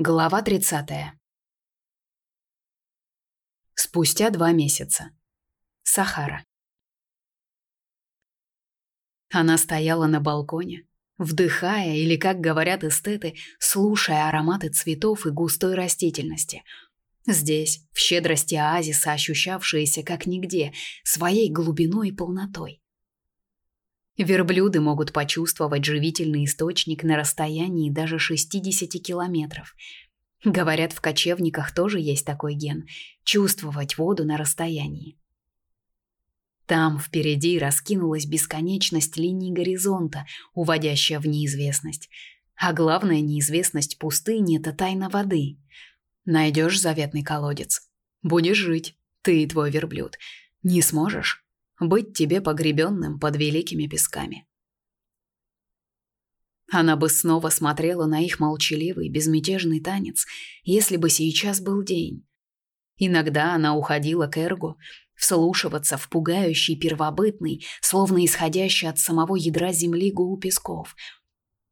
Глава 30. Спустя два месяца. Сахара. Она стояла на балконе, вдыхая или, как говорят эстеты, слушая ароматы цветов и густой растительности. Здесь, в щедрости оазиса, ощущавшиеся как нигде, своей глубиной и полнотой. Верблюды могут почувствовать живительный источник на расстоянии даже 60 километров. Говорят, в кочевниках тоже есть такой ген чувствовать воду на расстоянии. Там впереди раскинулась бесконечность линий горизонта, уводящая в неизвестность. А главная неизвестность пустыни это тайна воды. Найдешь заветный колодец, будешь жить, ты и твой верблюд. Не сможешь быть тебе погребенным под великими песками. Она бы снова смотрела на их молчаливый, безмятежный танец, если бы сейчас был день. Иногда она уходила к Эргу, вслушиваться в пугающий первобытный, словно исходящий от самого ядра земли гул песков.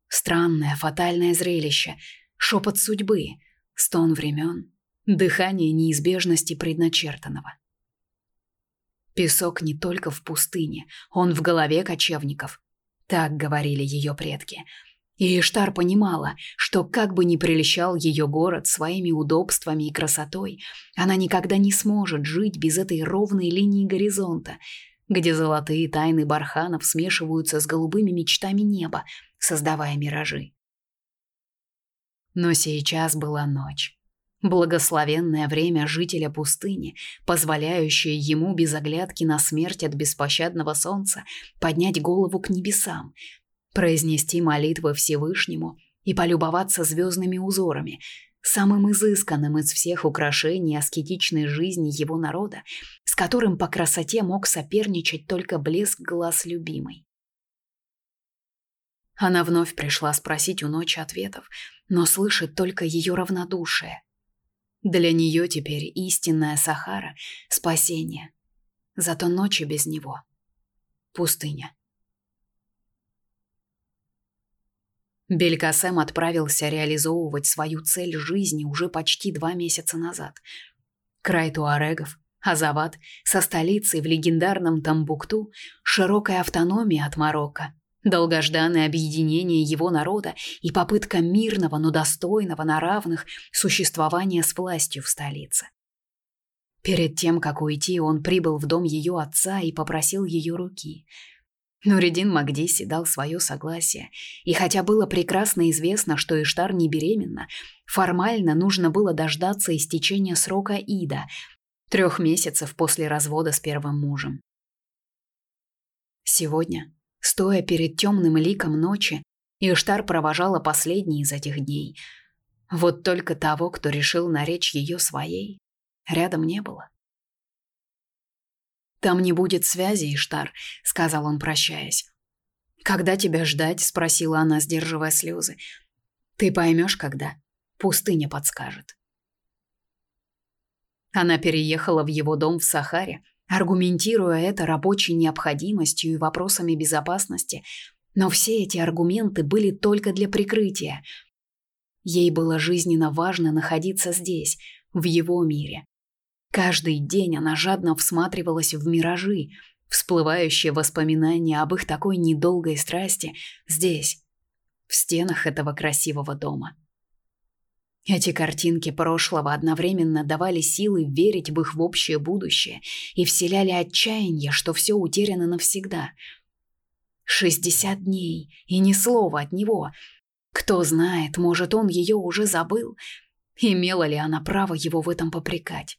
Странное, фатальное зрелище, шепот судьбы, стон времен, дыхание неизбежности предначертанного. Песок не только в пустыне, он в голове кочевников. Так говорили ее предки. И Иштар понимала, что как бы ни прельщал ее город своими удобствами и красотой, она никогда не сможет жить без этой ровной линии горизонта, где золотые тайны барханов смешиваются с голубыми мечтами неба, создавая миражи. Но сейчас была ночь. Благословенное время жителя пустыни, позволяющее ему без оглядки на смерть от беспощадного солнца поднять голову к небесам, произнести молитвы Всевышнему и полюбоваться звездными узорами, самым изысканным из всех украшений аскетичной жизни его народа, с которым по красоте мог соперничать только блеск глаз любимой. Она вновь пришла спросить у ночи ответов, но слышит только ее равнодушие. Для нее теперь истинная Сахара – спасение. Зато ночи без него – пустыня. Белькасем отправился реализовывать свою цель жизни уже почти два месяца назад. Край туарегов, Азават, со столицей в легендарном Тамбукту, широкая автономия от Марокко – долгожданное объединение его народа и попытка мирного, но достойного на равных существования с властью в столице. Перед тем, как уйти, он прибыл в дом ее отца и попросил ее руки. Нуридин Магдиси дал свое согласие, и хотя было прекрасно известно, что Иштар не беременна, формально нужно было дождаться истечения срока Ида, трех месяцев после развода с первым мужем. Сегодня, Стоя перед темным ликом ночи, Иштар провожала последний из этих дней. Вот только того, кто решил наречь ее своей, рядом не было. «Там не будет связи, Иштар», — сказал он, прощаясь. «Когда тебя ждать?» — спросила она, сдерживая слезы. «Ты поймешь, когда. Пустыня подскажет». Она переехала в его дом в Сахаре, аргументируя это рабочей необходимостью и вопросами безопасности, но все эти аргументы были только для прикрытия. Ей было жизненно важно находиться здесь, в его мире. Каждый день она жадно всматривалась в миражи, всплывающие воспоминания об их такой недолгой страсти здесь, в стенах этого красивого дома. Эти картинки прошлого одновременно давали силы верить в их в общее будущее и вселяли отчаяние, что все утеряно навсегда. Шестьдесят дней, и ни слова от него. Кто знает, может, он ее уже забыл. Имела ли она право его в этом попрекать?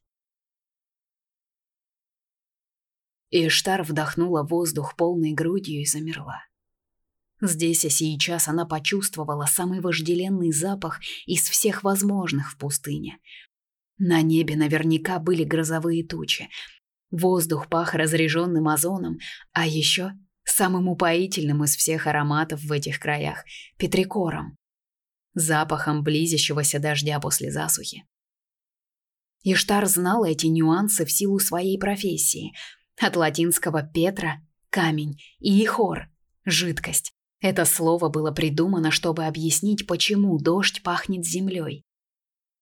Иштар вдохнула воздух полной грудью и замерла. Здесь и сейчас она почувствовала самый вожделенный запах из всех возможных в пустыне. На небе наверняка были грозовые тучи. Воздух пах разреженным озоном, а еще самым упоительным из всех ароматов в этих краях – петрикором. Запахом близящегося дождя после засухи. Иштар знала эти нюансы в силу своей профессии. От латинского «петра» – камень и «ихор» – жидкость. Это слово было придумано, чтобы объяснить, почему дождь пахнет землей.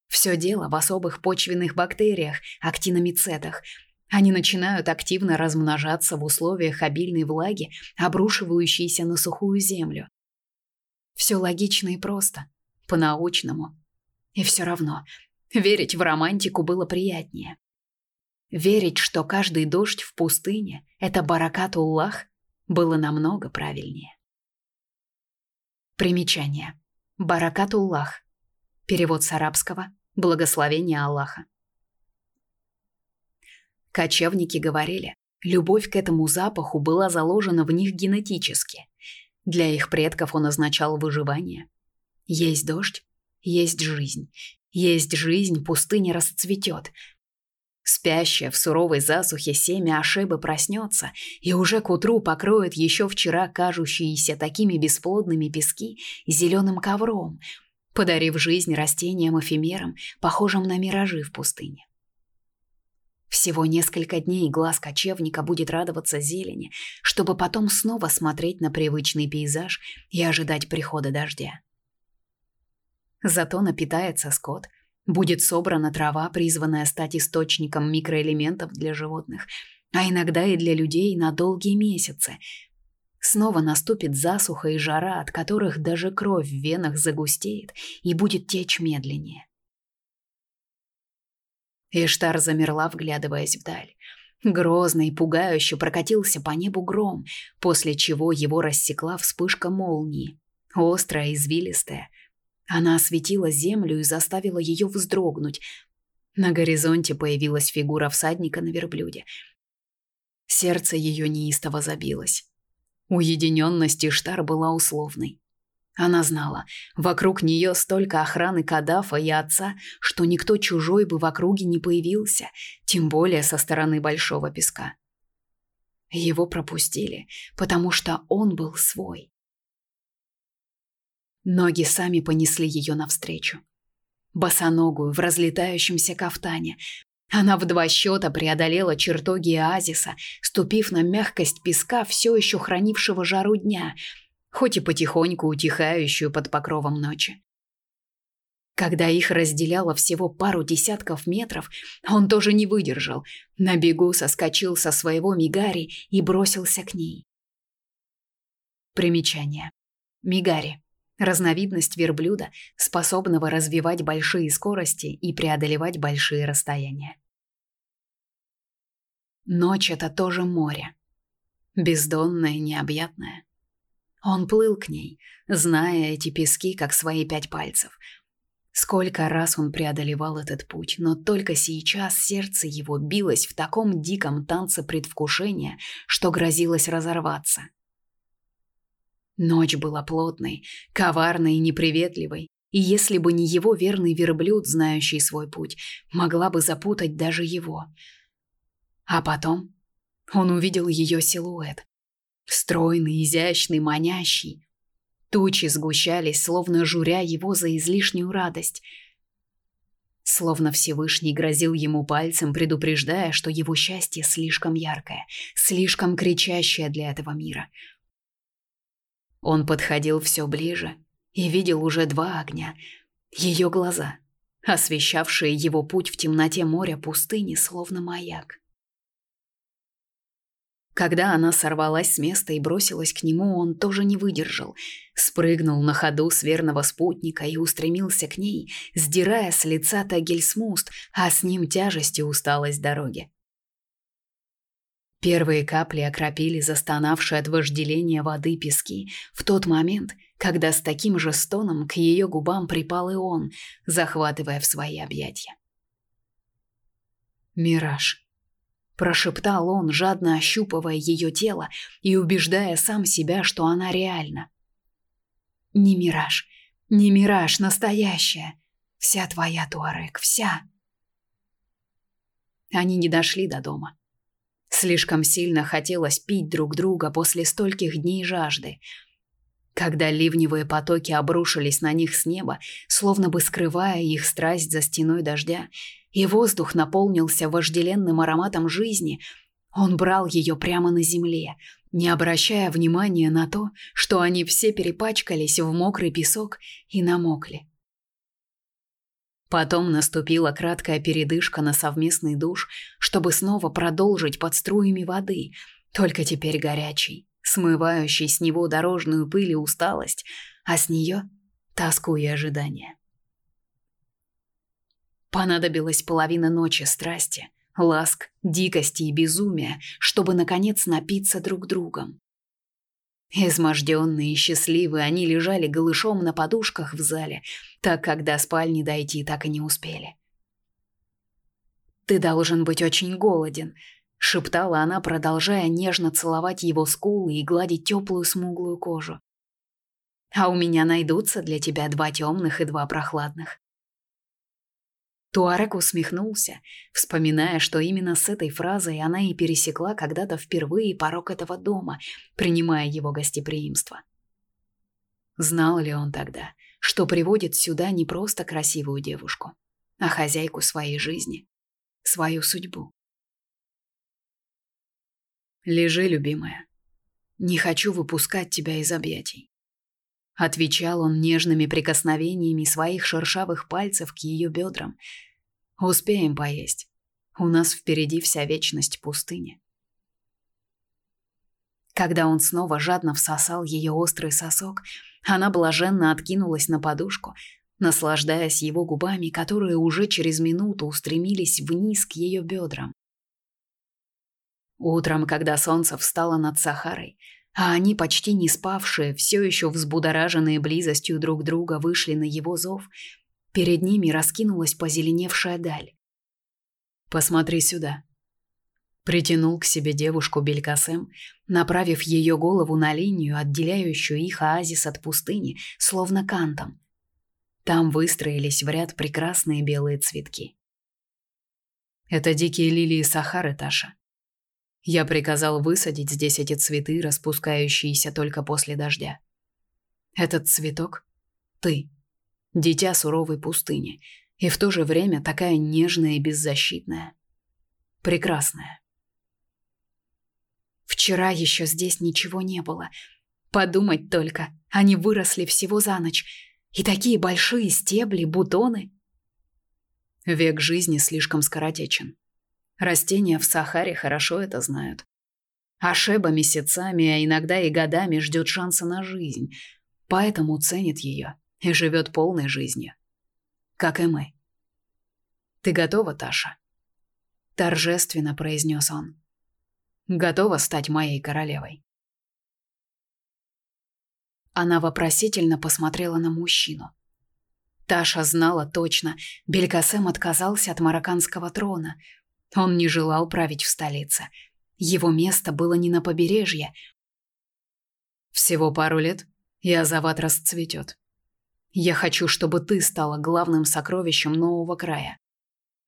Все дело в особых почвенных бактериях, актиномицетах. Они начинают активно размножаться в условиях обильной влаги, обрушивающейся на сухую землю. Все логично и просто, по-научному. И все равно верить в романтику было приятнее. Верить, что каждый дождь в пустыне это баракат-уллах, было намного правильнее. Примечание. Баракат-уллах. Перевод с арабского Благословение Аллаха. Кочевники говорили, любовь к этому запаху была заложена в них генетически. Для их предков он означал выживание. Есть дождь, есть жизнь. Есть жизнь, пустыня расцветет. Спящая в суровой засухе семя Ашебы проснется и уже к утру покроет еще вчера кажущиеся такими бесплодными пески зеленым ковром, подарив жизнь растениям-эфемерам, похожим на миражи в пустыне. Всего несколько дней глаз кочевника будет радоваться зелени, чтобы потом снова смотреть на привычный пейзаж и ожидать прихода дождя. Зато напитается скот, будет собрана трава, призванная стать источником микроэлементов для животных, а иногда и для людей на долгие месяцы. Снова наступит засуха и жара, от которых даже кровь в венах загустеет и будет течь медленнее. Иштар замерла, вглядываясь вдаль. Грозно и пугающе прокатился по небу гром, после чего его рассекла вспышка молнии. Острая, извилистая. Она осветила землю и заставила ее вздрогнуть. На горизонте появилась фигура всадника на верблюде. Сердце ее неистово забилось. Уединенность Иштар была условной. Она знала, вокруг нее столько охраны Кадафа и отца, что никто чужой бы в округе не появился, тем более со стороны Большого Песка. Его пропустили, потому что он был свой. Ноги сами понесли ее навстречу. Босоногую, в разлетающемся кафтане. Она в два счета преодолела чертоги оазиса, ступив на мягкость песка, все еще хранившего жару дня – хоть и потихоньку утихающую под покровом ночи. Когда их разделяло всего пару десятков метров, он тоже не выдержал. На бегу соскочил со своего мигари и бросился к ней. Примечание. Мигари разновидность верблюда, способного развивать большие скорости и преодолевать большие расстояния. Ночь это тоже море, бездонное необъятное. Он плыл к ней, зная эти пески как свои пять пальцев. Сколько раз он преодолевал этот путь, но только сейчас сердце его билось в таком диком танце предвкушения, что грозилось разорваться. Ночь была плотной, коварной и неприветливой, и если бы не его верный верблюд, знающий свой путь, могла бы запутать даже его. А потом он увидел ее силуэт, Стройный, изящный, манящий. Тучи сгущались, словно журя его за излишнюю радость. Словно Всевышний грозил ему пальцем, предупреждая, что его счастье слишком яркое, слишком кричащее для этого мира. Он подходил все ближе и видел уже два огня. Ее глаза, освещавшие его путь в темноте моря пустыни, словно маяк. Когда она сорвалась с места и бросилась к нему, он тоже не выдержал. Спрыгнул на ходу с верного спутника и устремился к ней, сдирая с лица Тагельсмуст, а с ним тяжесть и усталость дороги. Первые капли окропили застонавшие от вожделения воды пески в тот момент, когда с таким же стоном к ее губам припал и он, захватывая в свои объятия. Мираж прошептал он, жадно ощупывая ее тело и убеждая сам себя, что она реальна. Не мираж, не мираж, настоящая. Вся твоя, Туарек, вся. Они не дошли до дома. Слишком сильно хотелось пить друг друга после стольких дней жажды. Когда ливневые потоки обрушились на них с неба, словно бы скрывая их страсть за стеной дождя, и воздух наполнился вожделенным ароматом жизни, он брал ее прямо на земле, не обращая внимания на то, что они все перепачкались в мокрый песок и намокли. Потом наступила краткая передышка на совместный душ, чтобы снова продолжить под струями воды, только теперь горячий, смывающий с него дорожную пыль и усталость, а с нее тоску и ожидание. Понадобилась половина ночи страсти, ласк, дикости и безумия, чтобы наконец напиться друг другом. Изможденные и счастливые, они лежали голышом на подушках в зале, так как до спальни дойти так и не успели. «Ты должен быть очень голоден», — шептала она, продолжая нежно целовать его скулы и гладить теплую смуглую кожу. «А у меня найдутся для тебя два темных и два прохладных. Туарек усмехнулся, вспоминая, что именно с этой фразой она и пересекла когда-то впервые порог этого дома, принимая его гостеприимство. Знал ли он тогда, что приводит сюда не просто красивую девушку, а хозяйку своей жизни, свою судьбу? «Лежи, любимая. Не хочу выпускать тебя из объятий». Отвечал он нежными прикосновениями своих шершавых пальцев к ее бедрам. «Успеем поесть. У нас впереди вся вечность пустыни». Когда он снова жадно всосал ее острый сосок, она блаженно откинулась на подушку, наслаждаясь его губами, которые уже через минуту устремились вниз к ее бедрам. Утром, когда солнце встало над Сахарой, а они, почти не спавшие, все еще взбудораженные близостью друг друга, вышли на его зов. Перед ними раскинулась позеленевшая даль. «Посмотри сюда», Притянул к себе девушку Белькасем, направив ее голову на линию, отделяющую их оазис от пустыни, словно кантом. Там выстроились в ряд прекрасные белые цветки. Это дикие лилии Сахары, Таша. Я приказал высадить здесь эти цветы, распускающиеся только после дождя. Этот цветок — ты, дитя суровой пустыни, и в то же время такая нежная и беззащитная. Прекрасная. Вчера еще здесь ничего не было. Подумать только, они выросли всего за ночь. И такие большие стебли, бутоны. Век жизни слишком скоротечен. Растения в Сахаре хорошо это знают. Ашеба месяцами, а иногда и годами ждет шанса на жизнь, поэтому ценит ее и живет полной жизнью. Как и мы. «Ты готова, Таша?» Торжественно произнес он. «Готова стать моей королевой?» Она вопросительно посмотрела на мужчину. Таша знала точно, Белькасем отказался от марокканского трона, он не желал править в столице. Его место было не на побережье. Всего пару лет, и Азават расцветет. Я хочу, чтобы ты стала главным сокровищем нового края.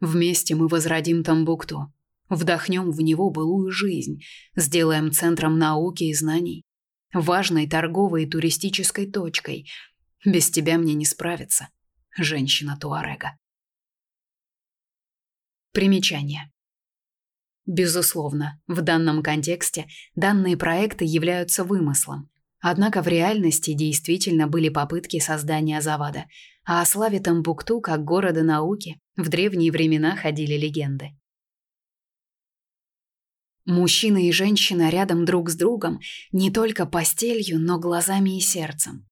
Вместе мы возродим Тамбукту, вдохнем в него былую жизнь, сделаем центром науки и знаний, важной торговой и туристической точкой. Без тебя мне не справиться, женщина Туарега. Примечание. Безусловно, в данном контексте данные проекты являются вымыслом. Однако в реальности действительно были попытки создания завода, а о славе Тамбукту как города науки в древние времена ходили легенды. Мужчина и женщина рядом друг с другом, не только постелью, но глазами и сердцем.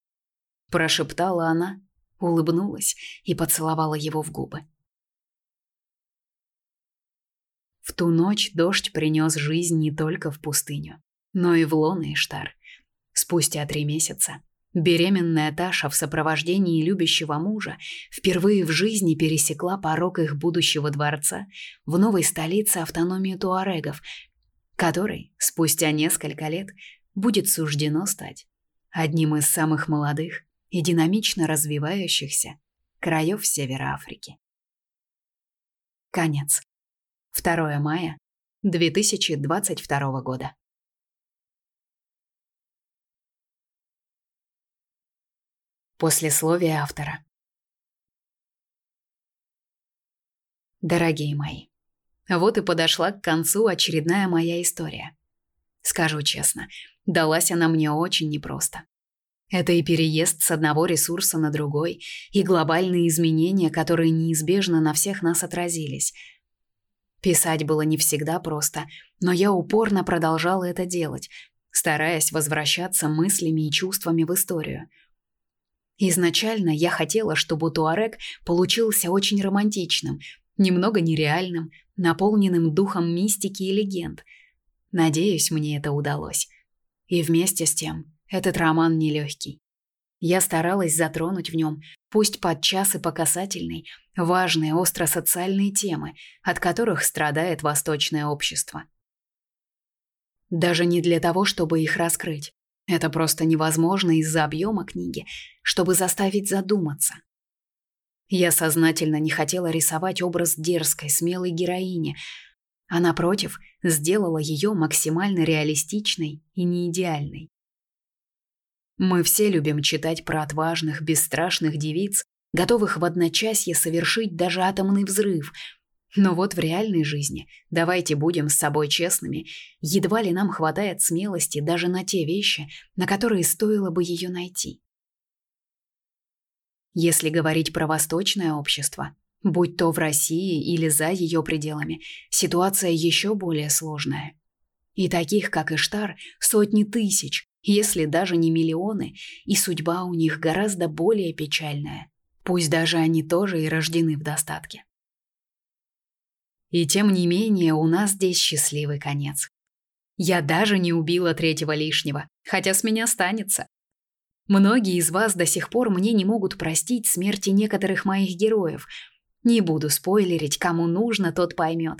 Прошептала она, улыбнулась и поцеловала его в губы. В ту ночь дождь принес жизнь не только в пустыню, но и в лон Иштар. Спустя три месяца беременная Таша в сопровождении любящего мужа впервые в жизни пересекла порог их будущего дворца в новой столице автономии туарегов, которой спустя несколько лет будет суждено стать одним из самых молодых и динамично развивающихся краев Севера Африки. Конец. 2 мая 2022 года. Послесловие автора. Дорогие мои, вот и подошла к концу очередная моя история. Скажу честно, далась она мне очень непросто. Это и переезд с одного ресурса на другой, и глобальные изменения, которые неизбежно на всех нас отразились. Писать было не всегда просто, но я упорно продолжала это делать, стараясь возвращаться мыслями и чувствами в историю. Изначально я хотела, чтобы Туарек получился очень романтичным, немного нереальным, наполненным духом мистики и легенд. Надеюсь, мне это удалось. И вместе с тем этот роман нелегкий. Я старалась затронуть в нем, пусть подчас и по касательной, важные остро-социальные темы, от которых страдает восточное общество. Даже не для того, чтобы их раскрыть. Это просто невозможно из-за объема книги, чтобы заставить задуматься. Я сознательно не хотела рисовать образ дерзкой, смелой героини, а напротив, сделала ее максимально реалистичной и неидеальной. Мы все любим читать про отважных, бесстрашных девиц, готовых в одночасье совершить даже атомный взрыв. Но вот в реальной жизни, давайте будем с собой честными, едва ли нам хватает смелости даже на те вещи, на которые стоило бы ее найти. Если говорить про восточное общество, будь то в России или за ее пределами, ситуация еще более сложная. И таких, как Иштар, сотни тысяч, если даже не миллионы, и судьба у них гораздо более печальная. Пусть даже они тоже и рождены в достатке. И тем не менее, у нас здесь счастливый конец. Я даже не убила третьего лишнего, хотя с меня станется. Многие из вас до сих пор мне не могут простить смерти некоторых моих героев. Не буду спойлерить, кому нужно, тот поймет.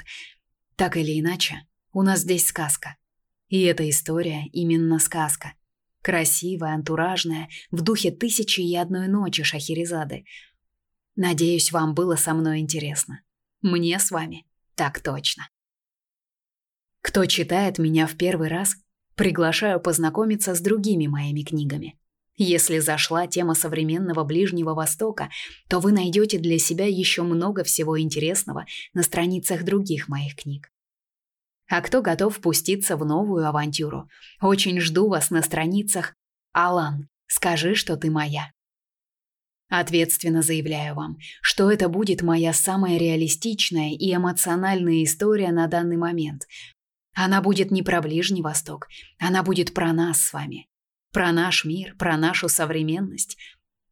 Так или иначе, у нас здесь сказка. И эта история именно сказка. Красивая, антуражная, в духе «Тысячи и одной ночи» Шахерезады. Надеюсь, вам было со мной интересно. Мне с вами так точно. Кто читает меня в первый раз, приглашаю познакомиться с другими моими книгами. Если зашла тема современного Ближнего Востока, то вы найдете для себя еще много всего интересного на страницах других моих книг. А кто готов пуститься в новую авантюру? Очень жду вас на страницах «Алан, скажи, что ты моя». Ответственно заявляю вам, что это будет моя самая реалистичная и эмоциональная история на данный момент. Она будет не про Ближний Восток, она будет про нас с вами. Про наш мир, про нашу современность.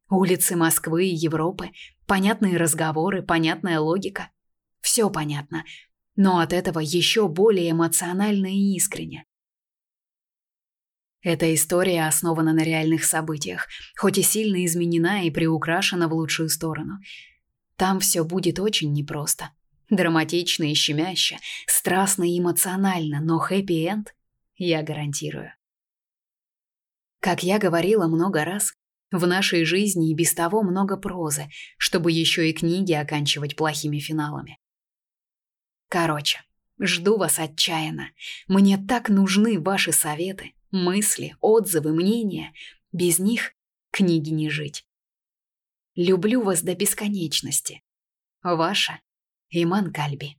Улицы Москвы и Европы, понятные разговоры, понятная логика. Все понятно, но от этого еще более эмоционально и искренне. Эта история основана на реальных событиях, хоть и сильно изменена и приукрашена в лучшую сторону. Там все будет очень непросто. Драматично и щемяще, страстно и эмоционально, но хэппи-энд я гарантирую. Как я говорила много раз, в нашей жизни и без того много прозы, чтобы еще и книги оканчивать плохими финалами. Короче, жду вас отчаянно. Мне так нужны ваши советы, мысли, отзывы, мнения. Без них книги не жить. Люблю вас до бесконечности. Ваша Иман Кальби.